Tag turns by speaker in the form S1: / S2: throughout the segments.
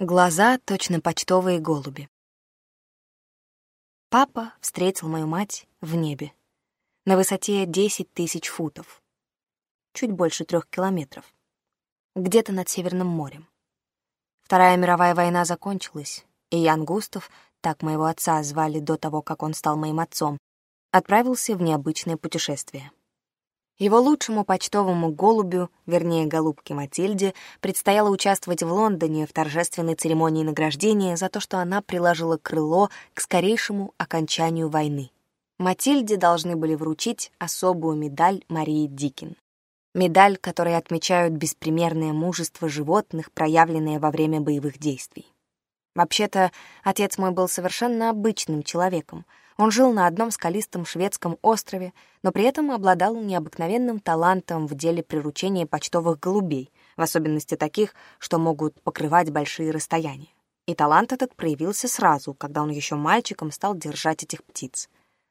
S1: Глаза точно почтовые голуби. Папа встретил мою мать в небе, на высоте 10 тысяч футов, чуть больше трех километров, где-то над Северным морем. Вторая мировая война закончилась, и Ян Густав, так моего отца звали до того, как он стал моим отцом, отправился в необычное путешествие. Его лучшему почтовому голубю, вернее, голубке Матильде, предстояло участвовать в Лондоне в торжественной церемонии награждения за то, что она приложила крыло к скорейшему окончанию войны. Матильде должны были вручить особую медаль Марии Дикин. Медаль, которой отмечают беспримерное мужество животных, проявленное во время боевых действий. Вообще-то, отец мой был совершенно обычным человеком — он жил на одном скалистом шведском острове, но при этом обладал необыкновенным талантом в деле приручения почтовых голубей, в особенности таких, что могут покрывать большие расстояния. И талант этот проявился сразу, когда он еще мальчиком стал держать этих птиц.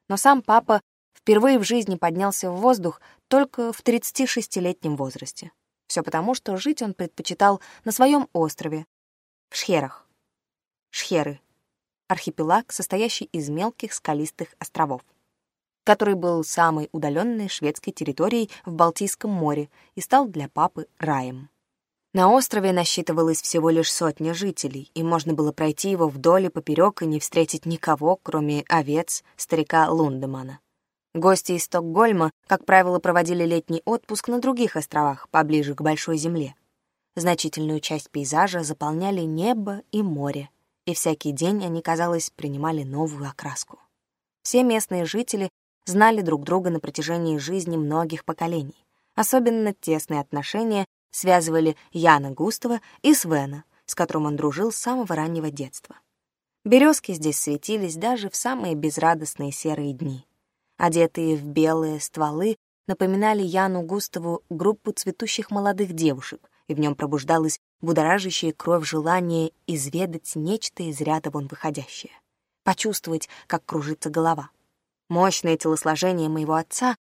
S1: Но сам папа впервые в жизни поднялся в воздух только в 36-летнем возрасте. Все потому, что жить он предпочитал на своем острове, в Шхерах. Шхеры архипелаг, состоящий из мелких скалистых островов, который был самой удаленной шведской территорией в Балтийском море и стал для папы раем. На острове насчитывалось всего лишь сотня жителей, и можно было пройти его вдоль и поперек и не встретить никого, кроме овец, старика Лундемана. Гости из Стокгольма, как правило, проводили летний отпуск на других островах, поближе к Большой Земле. Значительную часть пейзажа заполняли небо и море — и всякий день они, казалось, принимали новую окраску. Все местные жители знали друг друга на протяжении жизни многих поколений. Особенно тесные отношения связывали Яна Густова и Свена, с которым он дружил с самого раннего детства. Березки здесь светились даже в самые безрадостные серые дни. Одетые в белые стволы напоминали Яну Густову группу цветущих молодых девушек, и в нем пробуждалось будоражащее кровь желание изведать нечто из ряда вон выходящее, почувствовать, как кружится голова. Мощное телосложение моего отца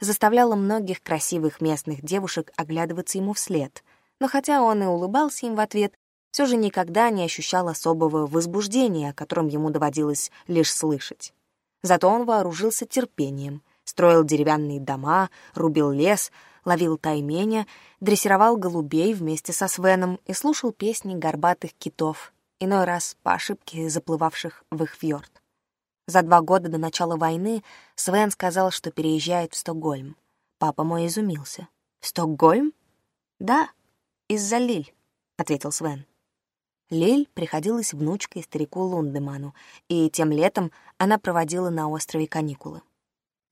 S1: заставляло многих красивых местных девушек оглядываться ему вслед, но хотя он и улыбался им в ответ, все же никогда не ощущал особого возбуждения, о котором ему доводилось лишь слышать. Зато он вооружился терпением, строил деревянные дома, рубил лес — ловил тайменя, дрессировал голубей вместе со Свеном и слушал песни горбатых китов, иной раз по ошибке заплывавших в их фьорд. За два года до начала войны Свен сказал, что переезжает в Стокгольм. Папа мой изумился. «Стокгольм?» «Да, из-за Лиль», — ответил Свен. Лиль приходилась внучкой старику Лундеману, и тем летом она проводила на острове каникулы.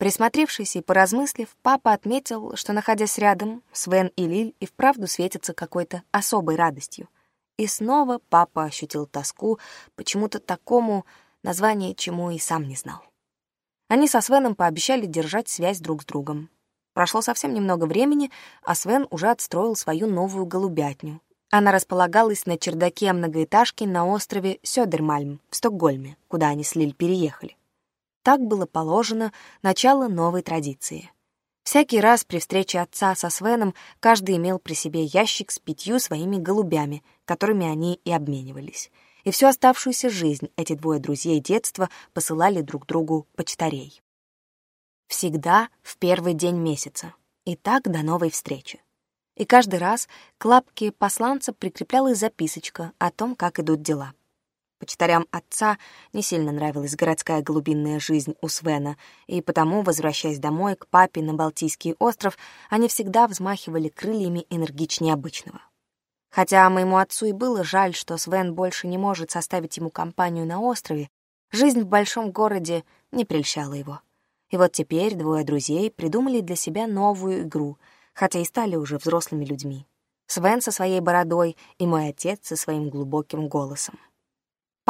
S1: Присмотревшись и поразмыслив, папа отметил, что, находясь рядом, Свен и Лиль и вправду светятся какой-то особой радостью. И снова папа ощутил тоску, почему-то такому название, чему и сам не знал. Они со Свеном пообещали держать связь друг с другом. Прошло совсем немного времени, а Свен уже отстроил свою новую голубятню. Она располагалась на чердаке многоэтажки на острове Сёдермальм в Стокгольме, куда они с Лиль переехали. Так было положено начало новой традиции. Всякий раз при встрече отца со Свеном каждый имел при себе ящик с пятью своими голубями, которыми они и обменивались. И всю оставшуюся жизнь эти двое друзей детства посылали друг другу почтарей. Всегда в первый день месяца. И так до новой встречи. И каждый раз к лапке посланца прикреплялась записочка о том, как идут дела. Почтарям отца не сильно нравилась городская глубинная жизнь у Свена, и потому, возвращаясь домой к папе на Балтийский остров, они всегда взмахивали крыльями энергичнее обычного. Хотя моему отцу и было жаль, что Свен больше не может составить ему компанию на острове, жизнь в большом городе не прельщала его. И вот теперь двое друзей придумали для себя новую игру, хотя и стали уже взрослыми людьми. Свен со своей бородой и мой отец со своим глубоким голосом.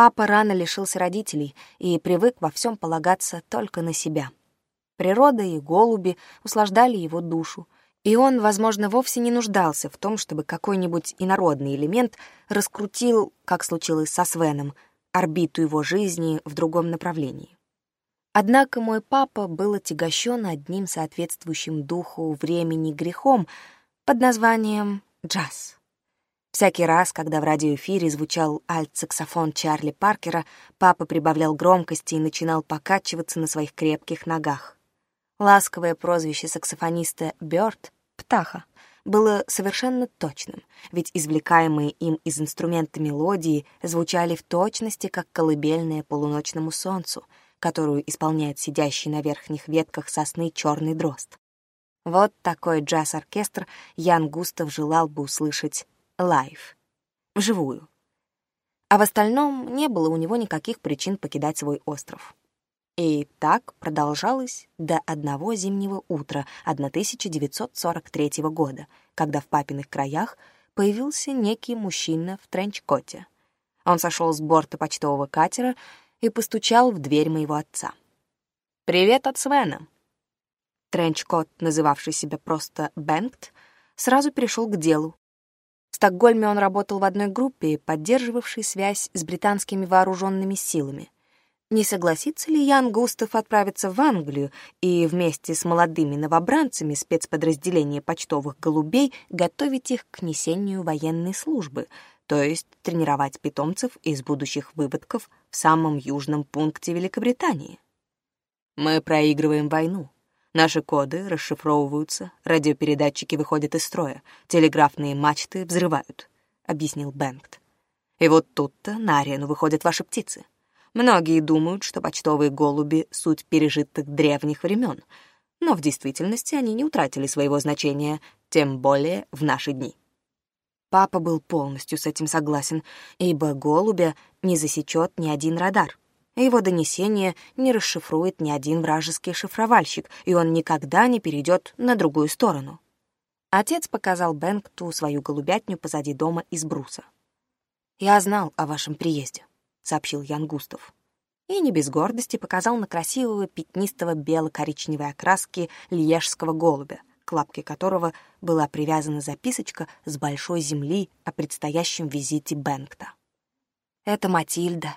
S1: Папа рано лишился родителей и привык во всем полагаться только на себя. Природа и голуби услаждали его душу, и он, возможно, вовсе не нуждался в том, чтобы какой-нибудь инородный элемент раскрутил, как случилось со Свеном, орбиту его жизни в другом направлении. Однако мой папа был отягощен одним соответствующим духу времени грехом под названием джаз. Всякий раз, когда в радиоэфире звучал альт-саксофон Чарли Паркера, папа прибавлял громкости и начинал покачиваться на своих крепких ногах. Ласковое прозвище саксофониста Бёрд — «Птаха» — было совершенно точным, ведь извлекаемые им из инструмента мелодии звучали в точности, как колыбельные полуночному солнцу, которую исполняет сидящий на верхних ветках сосны черный дрозд. Вот такой джаз-оркестр Ян Густав желал бы услышать Life, вживую. А в остальном не было у него никаких причин покидать свой остров. И так продолжалось до одного зимнего утра 1943 года, когда в папиных краях появился некий мужчина в тренчкоте. Он сошел с борта почтового катера и постучал в дверь моего отца. «Привет от Свена!» Тренчкот, называвший себя просто Бенгт, сразу перешел к делу в Стокгольме он работал в одной группе, поддерживавшей связь с британскими вооруженными силами. Не согласится ли Ян Густав отправиться в Англию и вместе с молодыми новобранцами спецподразделения почтовых голубей готовить их к несению военной службы, то есть тренировать питомцев из будущих выводков в самом южном пункте Великобритании? «Мы проигрываем войну», Наши коды расшифровываются, радиопередатчики выходят из строя, телеграфные мачты взрывают», — объяснил Бэнкт. «И вот тут-то на арену выходят ваши птицы. Многие думают, что почтовые голуби — суть пережитых древних времен, но в действительности они не утратили своего значения, тем более в наши дни». Папа был полностью с этим согласен, ибо голубя не засечет ни один радар — его донесение не расшифрует ни один вражеский шифровальщик, и он никогда не перейдет на другую сторону. Отец показал Бэнкту свою голубятню позади дома из бруса. «Я знал о вашем приезде», — сообщил Ян Густав. И не без гордости показал на красивого пятнистого бело-коричневой окраски льежского голубя, к лапке которого была привязана записочка с большой земли о предстоящем визите Бэнкта. «Это Матильда»,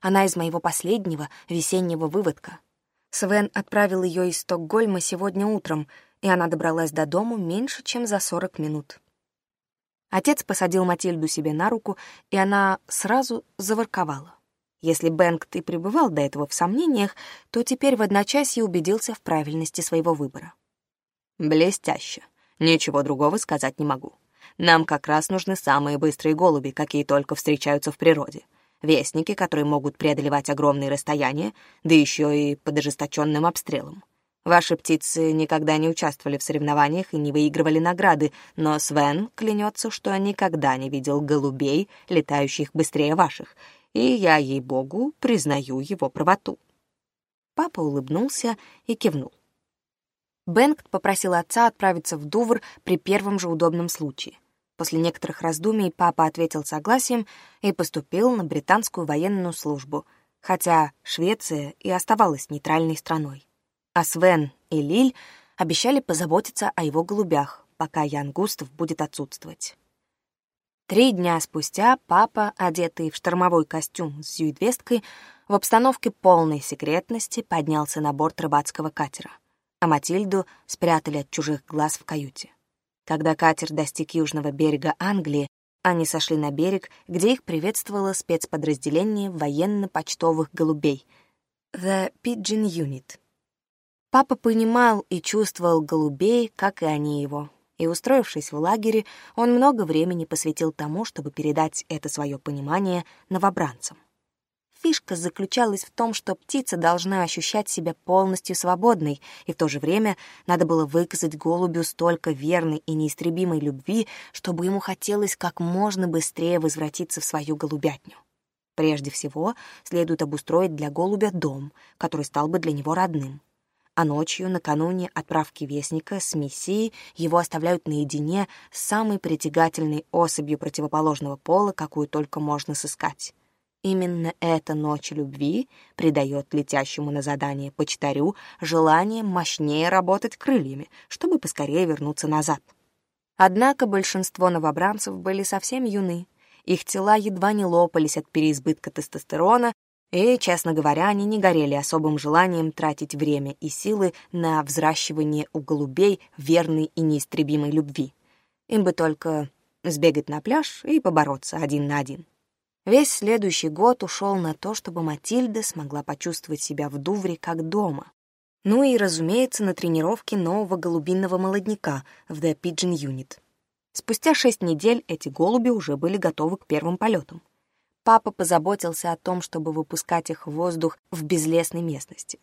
S1: она из моего последнего весеннего выводка. Свен отправил ее из Стокгольма сегодня утром, и она добралась до дому меньше, чем за 40 минут. Отец посадил Матильду себе на руку, и она сразу заворковала. Если Бэнкт и пребывал до этого в сомнениях, то теперь в одночасье убедился в правильности своего выбора. «Блестяще. Ничего другого сказать не могу. Нам как раз нужны самые быстрые голуби, какие только встречаются в природе вестники, которые могут преодолевать огромные расстояния, да еще и под ожесточенным обстрелом. Ваши птицы никогда не участвовали в соревнованиях и не выигрывали награды, но Свен клянется, что никогда не видел голубей, летающих быстрее ваших, и я, ей-богу, признаю его правоту». Папа улыбнулся и кивнул. Бенгт попросил отца отправиться в Дувр при первом же удобном случае — После некоторых раздумий папа ответил согласием и поступил на британскую военную службу, хотя Швеция и оставалась нейтральной страной. А Свен и Лиль обещали позаботиться о его голубях, пока Ян Густав будет отсутствовать. Три дня спустя папа, одетый в штормовой костюм с юидвесткой, в обстановке полной секретности поднялся на борт рыбацкого катера, а Матильду спрятали от чужих глаз в каюте. Когда катер достиг южного берега Англии, они сошли на берег, где их приветствовало спецподразделение военно-почтовых голубей — The Pigeon Unit. Папа понимал и чувствовал голубей, как и они его. И, устроившись в лагере, он много времени посвятил тому, чтобы передать это свое понимание новобранцам. Фишка заключалась в том, что птица должна ощущать себя полностью свободной, и в то же время надо было выказать голубю столько верной и неистребимой любви, чтобы ему хотелось как можно быстрее возвратиться в свою голубятню. Прежде всего, следует обустроить для голубя дом, который стал бы для него родным. А ночью, накануне отправки вестника с миссией, его оставляют наедине с самой притягательной особью противоположного пола, какую только можно сыскать. Именно эта ночь любви придает летящему на задание почтарю желание мощнее работать крыльями, чтобы поскорее вернуться назад. Однако большинство новобранцев были совсем юны. Их тела едва не лопались от переизбытка тестостерона, и, честно говоря, они не горели особым желанием тратить время и силы на взращивание у голубей верной и неистребимой любви. Им бы только сбегать на пляж и побороться один на один. Весь следующий год ушел на то, чтобы Матильда смогла почувствовать себя в Дувре как дома. Ну и, разумеется, на тренировке нового голубинного молодняка в The Pigeon Unit. Спустя шесть недель эти голуби уже были готовы к первым полетам. Папа позаботился о том, чтобы выпускать их в воздух в безлесной местности.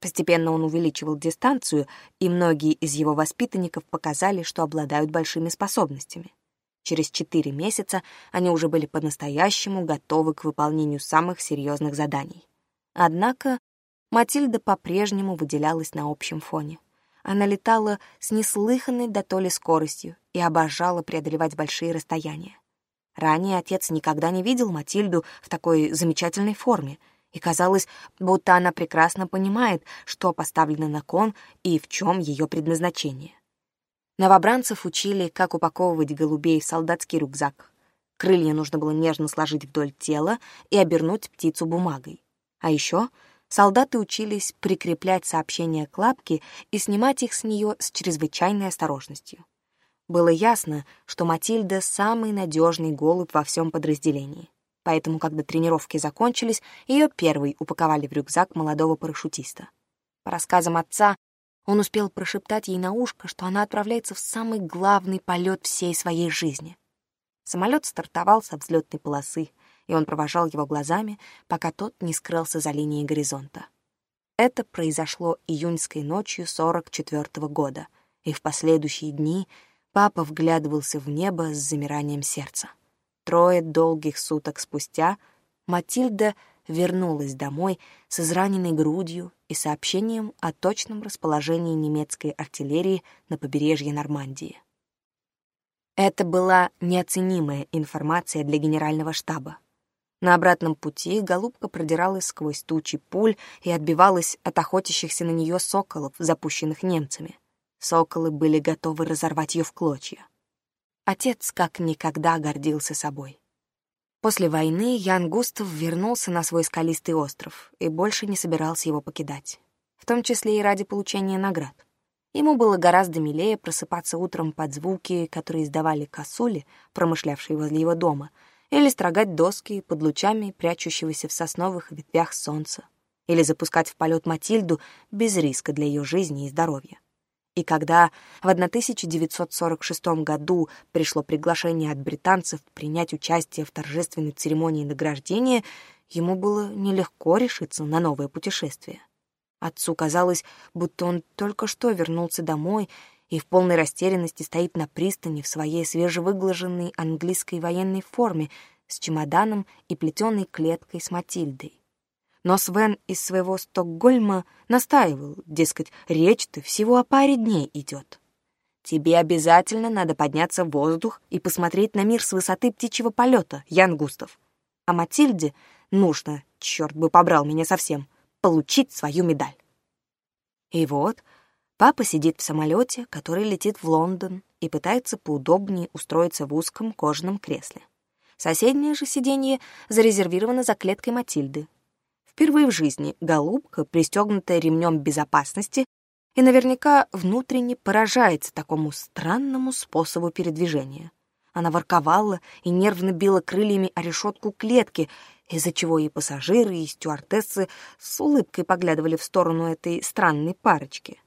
S1: Постепенно он увеличивал дистанцию, и многие из его воспитанников показали, что обладают большими способностями. Через четыре месяца они уже были по-настоящему готовы к выполнению самых серьезных заданий. Однако Матильда по-прежнему выделялась на общем фоне. Она летала с неслыханной до то ли скоростью и обожала преодолевать большие расстояния. Ранее отец никогда не видел Матильду в такой замечательной форме, и казалось, будто она прекрасно понимает, что поставлено на кон и в чем ее предназначение. Новобранцев учили, как упаковывать голубей в солдатский рюкзак. Крылья нужно было нежно сложить вдоль тела и обернуть птицу бумагой. А еще солдаты учились прикреплять сообщения к лапке и снимать их с нее с чрезвычайной осторожностью. Было ясно, что Матильда — самый надежный голубь во всем подразделении. Поэтому, когда тренировки закончились, ее первый упаковали в рюкзак молодого парашютиста. По рассказам отца, он успел прошептать ей на ушко, что она отправляется в самый главный полет всей своей жизни. Самолет стартовал со взлетной полосы, и он провожал его глазами, пока тот не скрылся за линией горизонта. Это произошло июньской ночью 44 -го года, и в последующие дни папа вглядывался в небо с замиранием сердца. Трое долгих суток спустя Матильда вернулась домой с израненной грудью и сообщением о точном расположении немецкой артиллерии на побережье Нормандии. Это была неоценимая информация для генерального штаба. На обратном пути голубка продиралась сквозь тучи пуль и отбивалась от охотящихся на нее соколов, запущенных немцами. Соколы были готовы разорвать ее в клочья. Отец как никогда гордился собой. После войны Ян Густав вернулся на свой скалистый остров и больше не собирался его покидать, в том числе и ради получения наград. Ему было гораздо милее просыпаться утром под звуки, которые издавали косули, промышлявшие возле его дома, или строгать доски под лучами прячущегося в сосновых ветвях солнца, или запускать в полет Матильду без риска для ее жизни и здоровья. И когда в 1946 году пришло приглашение от британцев принять участие в торжественной церемонии награждения, ему было нелегко решиться на новое путешествие. Отцу казалось, будто он только что вернулся домой и в полной растерянности стоит на пристани в своей свежевыглаженной английской военной форме с чемоданом и плетеной клеткой с Матильдой. Но Свен из своего Стокгольма настаивал, дескать, речь-то всего о паре дней идет. Тебе обязательно надо подняться в воздух и посмотреть на мир с высоты птичьего полета, Ян Густав. А Матильде нужно, черт бы побрал меня совсем, получить свою медаль. И вот папа сидит в самолете, который летит в Лондон, и пытается поудобнее устроиться в узком кожаном кресле. Соседнее же сиденье зарезервировано за клеткой Матильды, Впервые в жизни голубка, пристегнутая ремнем безопасности, и наверняка внутренне поражается такому странному способу передвижения. Она ворковала и нервно била крыльями о решетку клетки, из-за чего и пассажиры, и стюардессы с улыбкой поглядывали в сторону этой странной парочки.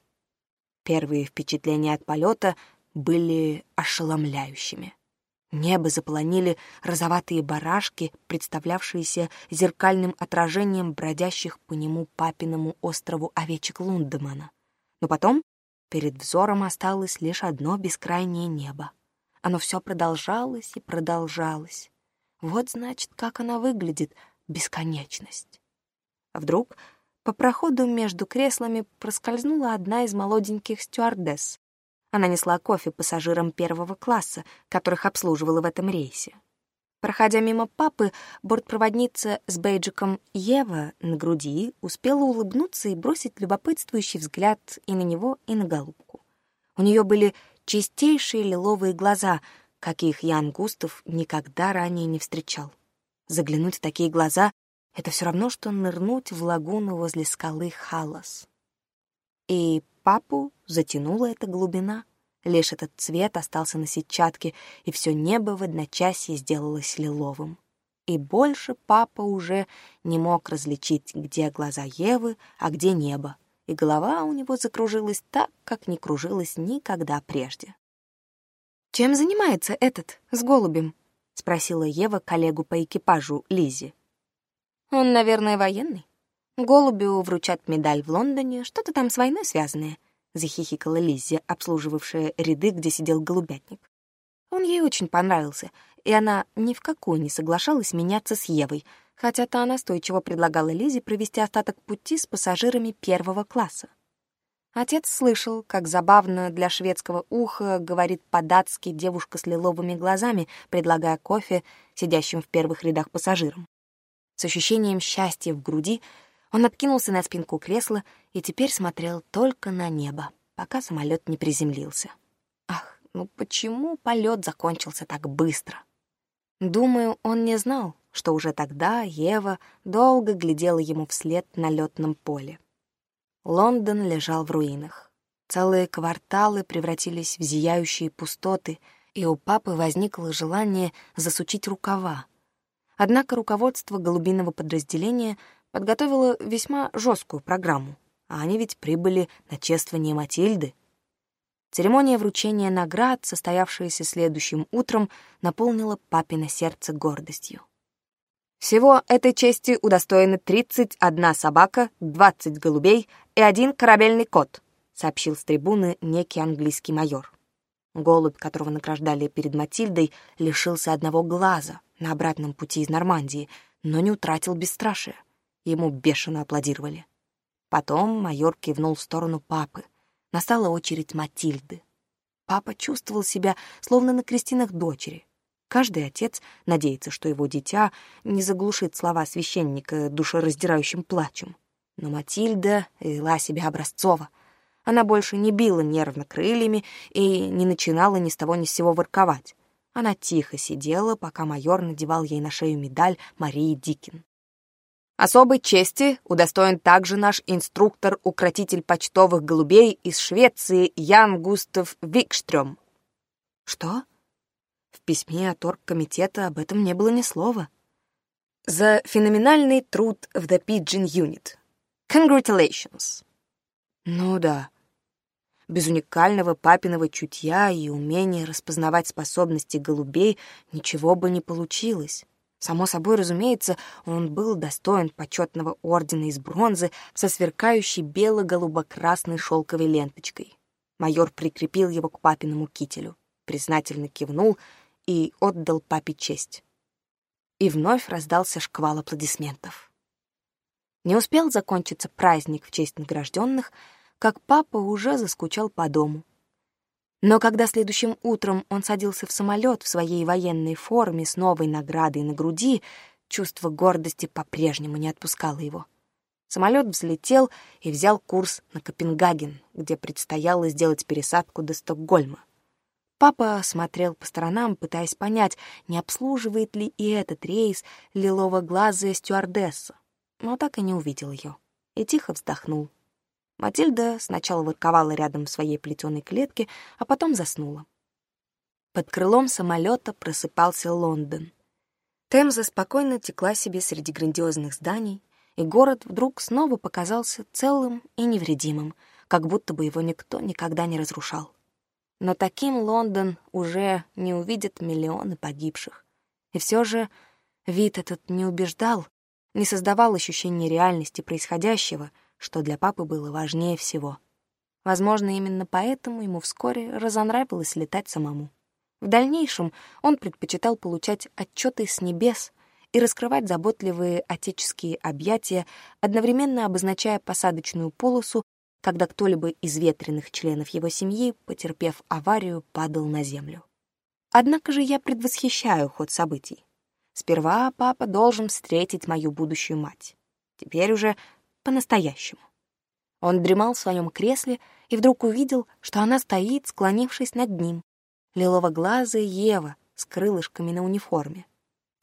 S1: Первые впечатления от полета были ошеломляющими. Небо заполонили розоватые барашки, представлявшиеся зеркальным отражением бродящих по нему папиному острову овечек Лундемана. Но потом перед взором осталось лишь одно бескрайнее небо. Оно все продолжалось и продолжалось. Вот, значит, как она выглядит, бесконечность. Вдруг по проходу между креслами проскользнула одна из молоденьких стюардесс, она несла кофе пассажирам первого класса, которых обслуживала в этом рейсе. Проходя мимо папы, бортпроводница с бейджиком Ева на груди успела улыбнуться и бросить любопытствующий взгляд и на него, и на голубку. У нее были чистейшие лиловые глаза, каких Ян Густав никогда ранее не встречал. Заглянуть в такие глаза — это все равно, что нырнуть в лагуну возле скалы Халас. И папу затянула эта глубина. Лишь этот цвет остался на сетчатке, и все небо в одночасье сделалось лиловым. И больше папа уже не мог различить, где глаза Евы, а где небо. И голова у него закружилась так, как не кружилась никогда прежде. «Чем занимается этот с голубем?» — спросила Ева коллегу по экипажу Лизи. «Он, наверное, военный?» Голубю вручат медаль в Лондоне, что-то там с войной связанное», — захихикала Лиззи, обслуживавшая ряды, где сидел голубятник. Он ей очень понравился, и она ни в какую не соглашалась меняться с Евой, хотя та настойчиво предлагала Лизе провести остаток пути с пассажирами первого класса. Отец слышал, как забавно для шведского уха говорит по-датски девушка с лиловыми глазами, предлагая кофе сидящим в первых рядах пассажирам. С ощущением счастья в груди он откинулся на спинку кресла и теперь смотрел только на небо, пока самолет не приземлился. Ах, ну почему полет закончился так быстро? Думаю, он не знал, что уже тогда Ева долго глядела ему вслед на летном поле. Лондон лежал в руинах. Целые кварталы превратились в зияющие пустоты, и у папы возникло желание засучить рукава. Однако руководство голубиного подразделения подготовила весьма жесткую программу, а они ведь прибыли на чествование Матильды. Церемония вручения наград, состоявшаяся следующим утром, наполнила папино сердце гордостью. Всего этой чести удостоены 31 собака, 20 голубей и один корабельный кот, сообщил с трибуны некий английский майор. Голубь, которого награждали перед Матильдой, лишился одного глаза на обратном пути из Нормандии, но не утратил бесстрашие. Ему бешено аплодировали. Потом майор кивнул в сторону папы. Настала очередь Матильды. Папа чувствовал себя словно на крестинах дочери. Каждый отец надеется, что его дитя не заглушит слова священника душераздирающим плачем. Но Матильда вела себя образцово. Она больше не била нервно крыльями и не начинала ни с того ни с сего ворковать. Она тихо сидела, пока майор надевал ей на шею медаль Марии Дикин. Особой чести удостоен также наш инструктор-укротитель почтовых голубей из Швеции Ян Густав Викштрём. Что? В письме от оргкомитета об этом не было ни слова. За феноменальный труд в The Pigeon Unit. Congratulations. Ну да. Без уникального папиного чутья и умения распознавать способности голубей ничего бы не получилось. Само собой, разумеется, он был достоин почетного ордена из бронзы со сверкающей бело-голубо-красной шелковой ленточкой. Майор прикрепил его к папиному кителю, признательно кивнул и отдал папе честь. И вновь раздался шквал аплодисментов. Не успел закончиться праздник в честь награжденных, как папа уже заскучал по дому — но когда следующим утром он садился в самолет в своей военной форме с новой наградой на груди, чувство гордости по-прежнему не отпускало его. Самолет взлетел и взял курс на Копенгаген, где предстояло сделать пересадку до Стокгольма. Папа смотрел по сторонам, пытаясь понять, не обслуживает ли и этот рейс лилово-глазая стюардесса, но так и не увидел ее и тихо вздохнул, Матильда сначала лыковала рядом в своей плетеной клетке, а потом заснула. Под крылом самолета просыпался Лондон. Темза спокойно текла себе среди грандиозных зданий, и город вдруг снова показался целым и невредимым, как будто бы его никто никогда не разрушал. Но таким Лондон уже не увидит миллионы погибших. И все же вид этот не убеждал, не создавал ощущения реальности происходящего — что для папы было важнее всего. Возможно, именно поэтому ему вскоре разонравилось летать самому. В дальнейшем он предпочитал получать отчеты с небес и раскрывать заботливые отеческие объятия, одновременно обозначая посадочную полосу, когда кто-либо из ветреных членов его семьи, потерпев аварию, падал на землю. Однако же я предвосхищаю ход событий. Сперва папа должен встретить мою будущую мать. Теперь уже по-настоящему. Он дремал в своем кресле и вдруг увидел, что она стоит, склонившись над ним. Лилово-глазая Ева с крылышками на униформе.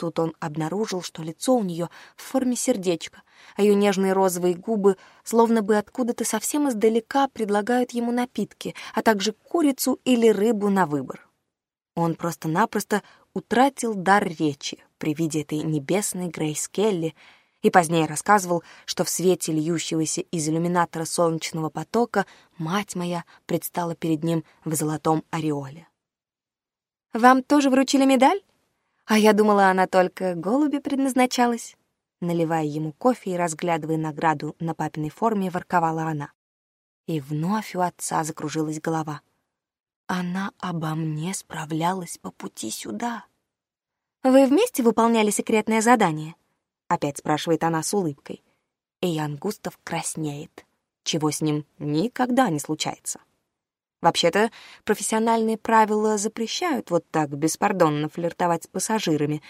S1: Тут он обнаружил, что лицо у нее в форме сердечка, а ее нежные розовые губы словно бы откуда-то совсем издалека предлагают ему напитки, а также курицу или рыбу на выбор. Он просто-напросто утратил дар речи при виде этой небесной Грейс Келли, и позднее рассказывал, что в свете льющегося из иллюминатора солнечного потока мать моя предстала перед ним в золотом ореоле. «Вам тоже вручили медаль?» А я думала, она только голуби предназначалась. Наливая ему кофе и разглядывая награду на папиной форме, ворковала она. И вновь у отца закружилась голова. Она обо мне справлялась по пути сюда. «Вы вместе выполняли секретное задание?» Опять спрашивает она с улыбкой. И Ян Густав краснеет, чего с ним никогда не случается. Вообще-то, профессиональные правила запрещают вот так беспардонно флиртовать с пассажирами,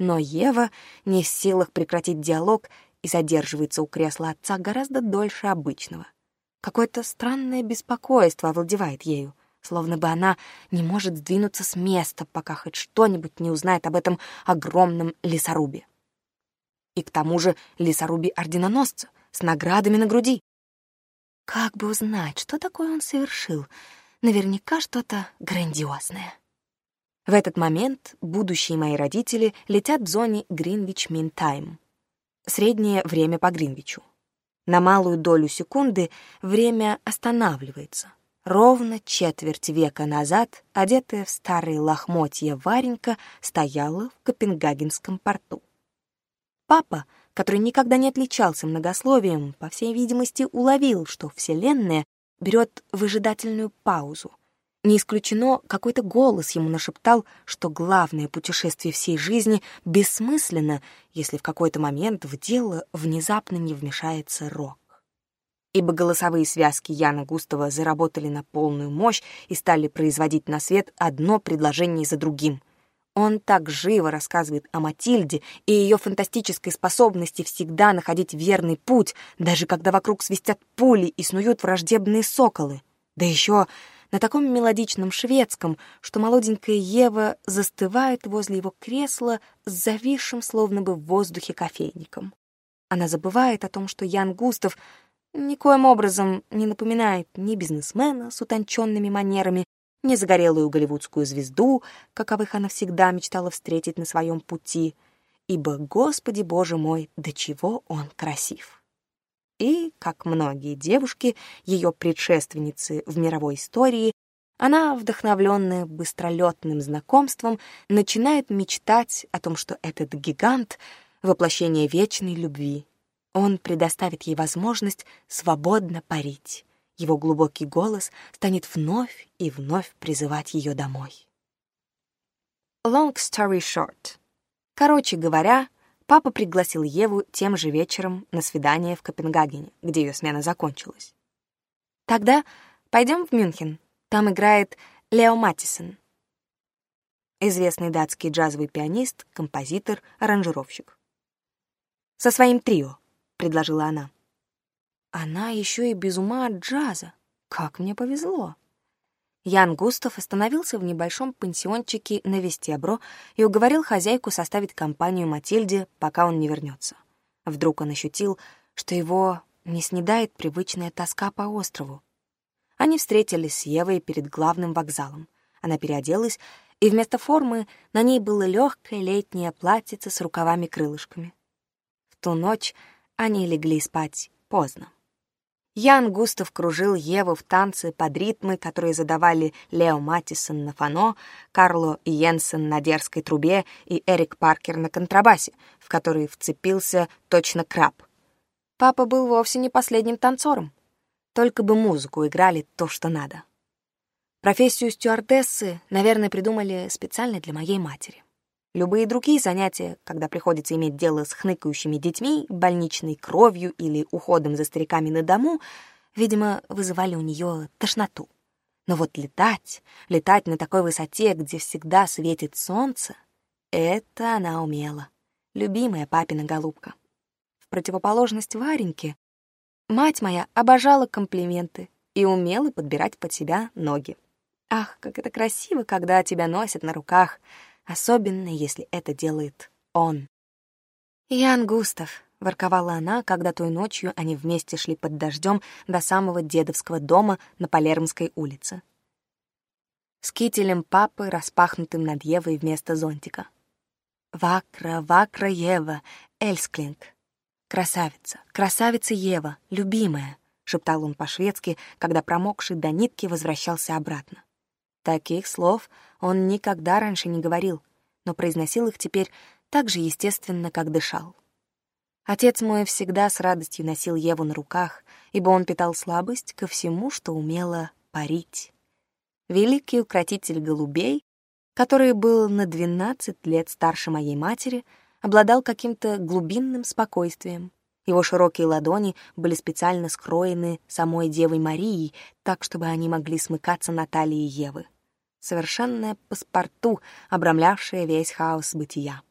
S1: но Ева не в силах прекратить диалог и задерживается у кресла отца гораздо дольше обычного. Какое-то странное беспокойство овладевает ею, словно бы она не может сдвинуться с места, пока хоть что-нибудь не узнает об этом огромном лесорубе и к тому же лесоруби-орденоносца с наградами на груди. Как бы узнать, что такое он совершил? Наверняка что-то грандиозное. В этот момент будущие мои родители летят в зоне Гринвич Минтайм. Среднее время по Гринвичу. На малую долю секунды время останавливается. Ровно четверть века назад, одетая в старые лохмотья Варенька, стояла в Копенгагенском порту. Папа, который никогда не отличался многословием, по всей видимости, уловил, что Вселенная берет выжидательную паузу. Не исключено, какой-то голос ему нашептал, что главное путешествие всей жизни бессмысленно, если в какой-то момент в дело внезапно не вмешается Рок. Ибо голосовые связки Яна Густова заработали на полную мощь и стали производить на свет одно предложение за другим — он так живо рассказывает о Матильде и ее фантастической способности всегда находить верный путь, даже когда вокруг свистят пули и снуют враждебные соколы. Да еще на таком мелодичном шведском, что молоденькая Ева застывает возле его кресла с зависшим словно бы в воздухе кофейником. Она забывает о том, что Ян Густав никоим образом не напоминает ни бизнесмена с утонченными манерами, незагорелую голливудскую звезду, каковых она всегда мечтала встретить на своем пути, ибо, Господи Боже мой, до чего он красив. И, как многие девушки, ее предшественницы в мировой истории, она, вдохновленная быстролетным знакомством, начинает мечтать о том, что этот гигант — воплощение вечной любви. Он предоставит ей возможность свободно парить его глубокий голос станет вновь и вновь призывать ее домой. Long story short. Короче говоря, папа пригласил Еву тем же вечером на свидание в Копенгагене, где ее смена закончилась. Тогда пойдем в Мюнхен. Там играет Лео Матисон, известный датский джазовый пианист, композитор, аранжировщик. «Со своим трио», — предложила она. Она еще и без ума от джаза. Как мне повезло. Ян Густав остановился в небольшом пансиончике на Вестебро и уговорил хозяйку составить компанию Матильде, пока он не вернется. Вдруг он ощутил, что его не снедает привычная тоска по острову. Они встретились с Евой перед главным вокзалом. Она переоделась, и вместо формы на ней было легкое летнее платьице с рукавами-крылышками. В ту ночь они легли спать поздно. Ян Густав кружил Еву в танцы под ритмы, которые задавали Лео Матисон на фано, Карло Йенсен на дерзкой трубе и Эрик Паркер на контрабасе, в который вцепился точно краб. Папа был вовсе не последним танцором. Только бы музыку играли то, что надо. Профессию стюардессы, наверное, придумали специально для моей матери. Любые другие занятия, когда приходится иметь дело с хныкающими детьми, больничной кровью или уходом за стариками на дому, видимо, вызывали у нее тошноту. Но вот летать, летать на такой высоте, где всегда светит солнце, это она умела. Любимая папина голубка. В противоположность Вареньке, мать моя обожала комплименты и умела подбирать под себя ноги. Ах, как это красиво, когда тебя носят на руках — особенно если это делает он. «Ян Густав», — ворковала она, когда той ночью они вместе шли под дождем до самого дедовского дома на Палермской улице. С кителем папы, распахнутым над Евой вместо зонтика. «Вакра, вакра Ева, Эльсклинг!» «Красавица, красавица Ева, любимая!» — шептал он по-шведски, когда промокший до нитки возвращался обратно. Таких слов он никогда раньше не говорил, но произносил их теперь так же естественно, как дышал. Отец мой всегда с радостью носил Еву на руках, ибо он питал слабость ко всему, что умело парить. Великий укротитель голубей, который был на 12 лет старше моей матери, обладал каким-то глубинным спокойствием. Его широкие ладони были специально скроены самой Девой Марией, так, чтобы они могли смыкаться на талии Евы совершенное паспорту, обрамлявшее весь хаос бытия.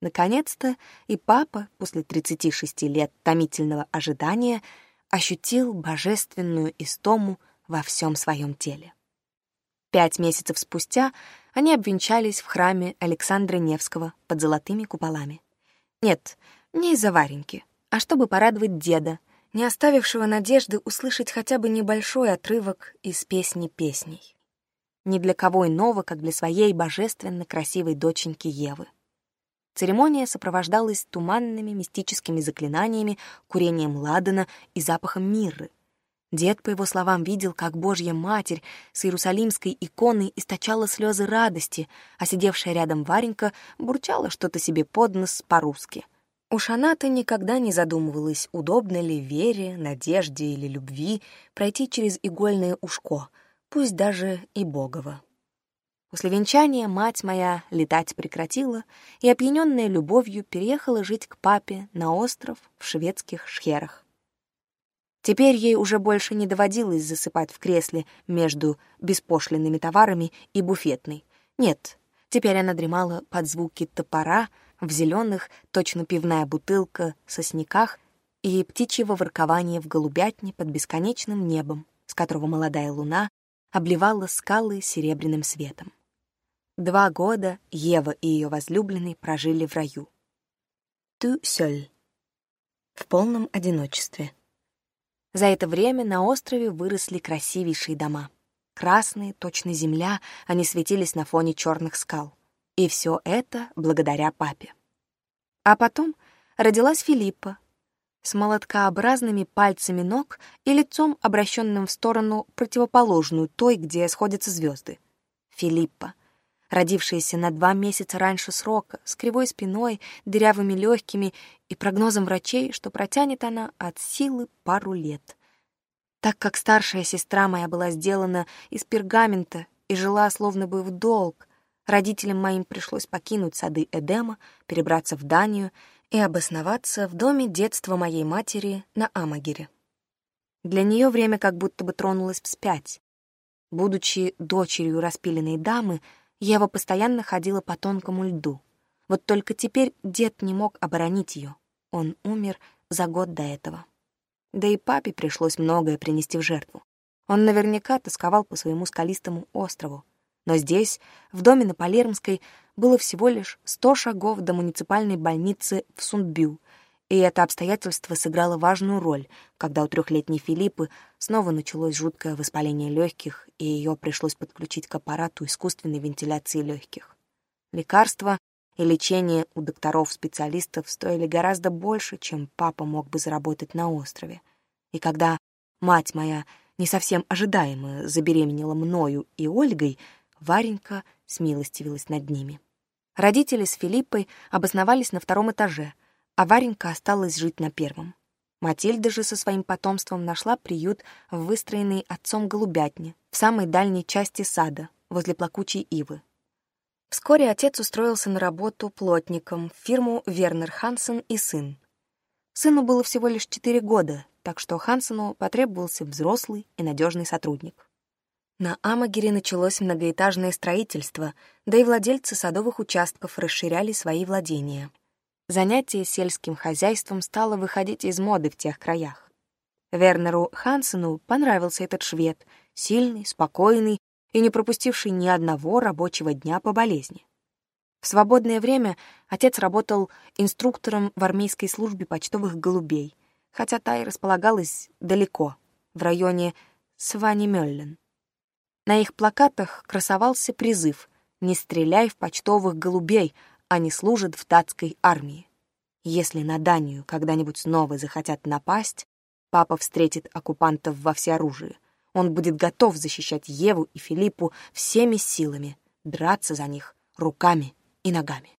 S1: Наконец-то и папа, после 36 лет томительного ожидания, ощутил божественную истому во всем своем теле. Пять месяцев спустя они обвенчались в храме Александра Невского под золотыми куполами. Нет, не из-за Вареньки, а чтобы порадовать деда, не оставившего надежды услышать хотя бы небольшой отрывок из песни песней ни для кого иного, как для своей божественно красивой доченьки Евы. Церемония сопровождалась туманными мистическими заклинаниями, курением ладана и запахом мирры. Дед, по его словам, видел, как Божья Матерь с иерусалимской иконой источала слезы радости, а сидевшая рядом Варенька бурчала что-то себе под нос по-русски. Уж она-то никогда не задумывалась, удобно ли вере, надежде или любви пройти через игольное ушко — пусть даже и Богова. После венчания мать моя летать прекратила и, опьяненная любовью, переехала жить к папе на остров в шведских шхерах. Теперь ей уже больше не доводилось засыпать в кресле между беспошлинными товарами и буфетной. Нет, теперь она дремала под звуки топора в зеленых, точно пивная бутылка, сосняках и птичьего воркования в голубятне под бесконечным небом, с которого молодая луна обливала скалы серебряным светом. Два года Ева и ее возлюбленный прожили в раю. Тюсель. В полном одиночестве. За это время на острове выросли красивейшие дома. Красные, точно земля, они светились на фоне черных скал. И все это благодаря папе. А потом родилась Филиппа, с молоткообразными пальцами ног и лицом, обращенным в сторону, противоположную той, где сходятся звезды. Филиппа, родившаяся на два месяца раньше срока, с кривой спиной, дырявыми легкими и прогнозом врачей, что протянет она от силы пару лет. Так как старшая сестра моя была сделана из пергамента и жила словно бы в долг, родителям моим пришлось покинуть сады Эдема, перебраться в Данию, и обосноваться в доме детства моей матери на Амагире. Для нее время как будто бы тронулось вспять. Будучи дочерью распиленной дамы, Ева постоянно ходила по тонкому льду. Вот только теперь дед не мог оборонить ее. Он умер за год до этого. Да и папе пришлось многое принести в жертву. Он наверняка тосковал по своему скалистому острову, но здесь, в доме на Палермской, было всего лишь сто шагов до муниципальной больницы в Сундбю, и это обстоятельство сыграло важную роль, когда у трехлетней Филиппы снова началось жуткое воспаление легких, и ее пришлось подключить к аппарату искусственной вентиляции легких. Лекарства и лечение у докторов-специалистов стоили гораздо больше, чем папа мог бы заработать на острове. И когда мать моя, не совсем ожидаемо, забеременела мною и Ольгой — Варенька смилостивилась над ними. Родители с Филиппой обосновались на втором этаже, а Варенька осталась жить на первом. Матильда же со своим потомством нашла приют в выстроенной отцом голубятне в самой дальней части сада, возле плакучей ивы. Вскоре отец устроился на работу плотником в фирму «Вернер Хансен и сын». Сыну было всего лишь четыре года, так что Хансену потребовался взрослый и надежный сотрудник. На Амагере началось многоэтажное строительство, да и владельцы садовых участков расширяли свои владения. Занятие сельским хозяйством стало выходить из моды в тех краях. Вернеру Хансену понравился этот швед, сильный, спокойный и не пропустивший ни одного рабочего дня по болезни. В свободное время отец работал инструктором в армейской службе почтовых голубей, хотя та и располагалась далеко, в районе Сванемёллен. На их плакатах красовался призыв «Не стреляй в почтовых голубей, а они служат в датской армии». Если на Данию когда-нибудь снова захотят напасть, папа встретит оккупантов во всеоружии. Он будет готов защищать Еву и Филиппу всеми силами, драться за них руками и ногами.